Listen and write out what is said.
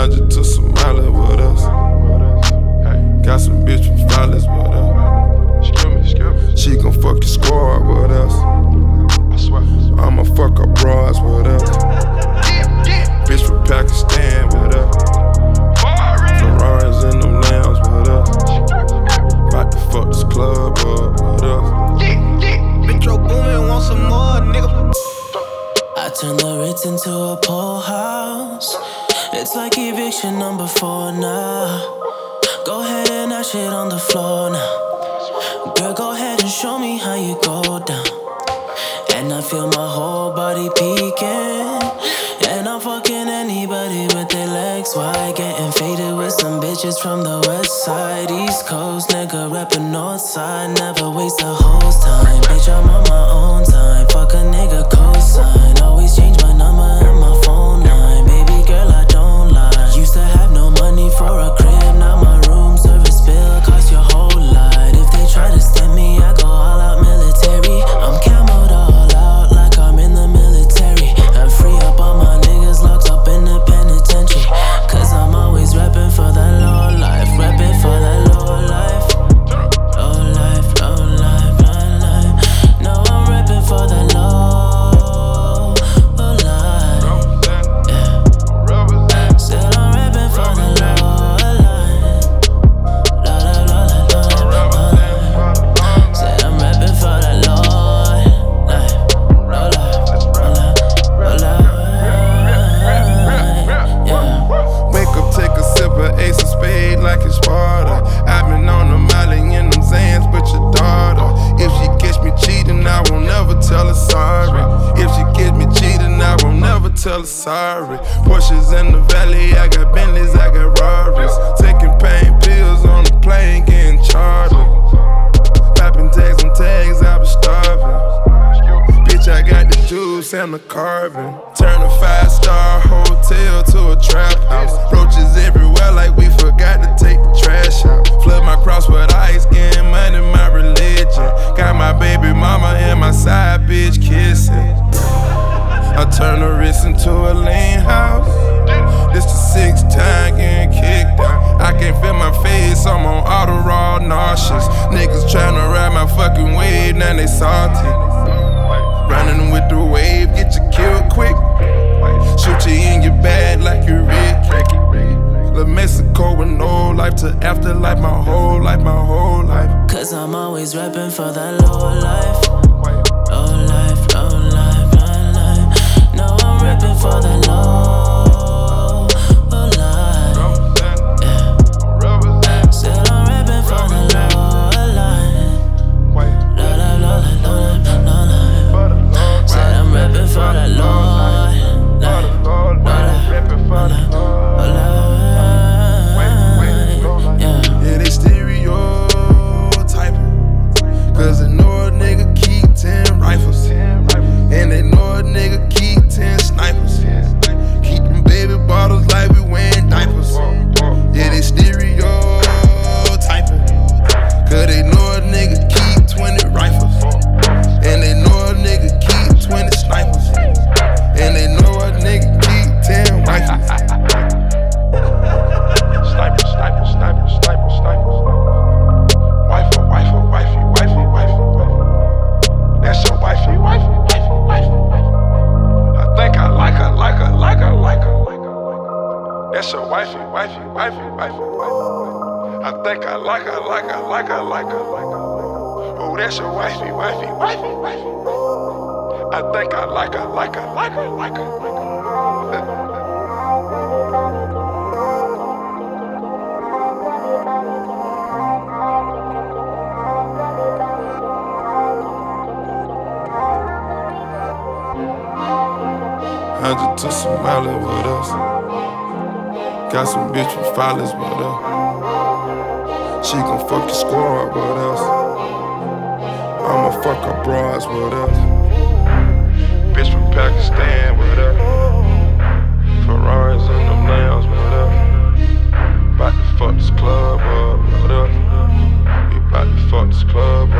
I just took some Molly with us. Got some bitch from Flawless with us. She gon' fuck your squad with us. I'ma fuck her bras with us. Bitch from Pakistan with us. Ferraris in them lambs with us. About to fuck this club up with us. Metro Boomin, want some more, nigga. I turn the Ritz into a pool house. It's like eviction number four now. Go ahead and that shit on the floor now. Girl, go ahead and show me how you go down. And I feel my whole body peeking. And I'm fucking anybody with their legs wide. Getting faded with some bitches from the west side, east coast. Nigga reppin' north side. Never waste a host time. Bitch, I'm on my own time. Fuck a nigga cosign. Always change my number her sorry. Porsches in the valley, I got Bentleys, I got Rarries. Taking pain pills on the plane, getting chartered. Popping tags on tags, I was starving. Bitch, I got the juice and the carbon. Turn a five star hotel to a trap house. Roaches everywhere, like we forgot to take the trash out. Flood my cross with ice, getting money, my religion. Got my baby mama and my side bitch kissing. I turn the into a lean house. This the sixth time getting kicked out. I can't feel my face, I'm on auto raw nauseous. Niggas tryna ride my fucking wave, now they salty. Running with the wave, get you killed quick. Shoot you in your bag like you Rick. La Mexico with no life to afterlife, my whole life, my whole life. Cause I'm always rapping for that low life. Reppin' for the low, That's your wifey, wifey, wifey, wifey, wifey. I think I like her, like her, like her, like her, like her. Oh, that's your wifey, wifey, wifey, wifey. I think I like her, like her, like her, like her, like her. Took some Molly with us. Got some bitch from Flawless with us. Uh, she gon' fuck your squad with uh, us. I'ma fuck her bras with uh, us. Bitch from Pakistan with us. Ferraris in them lambs with us. About to fuck this club up with us. We about to fuck this club up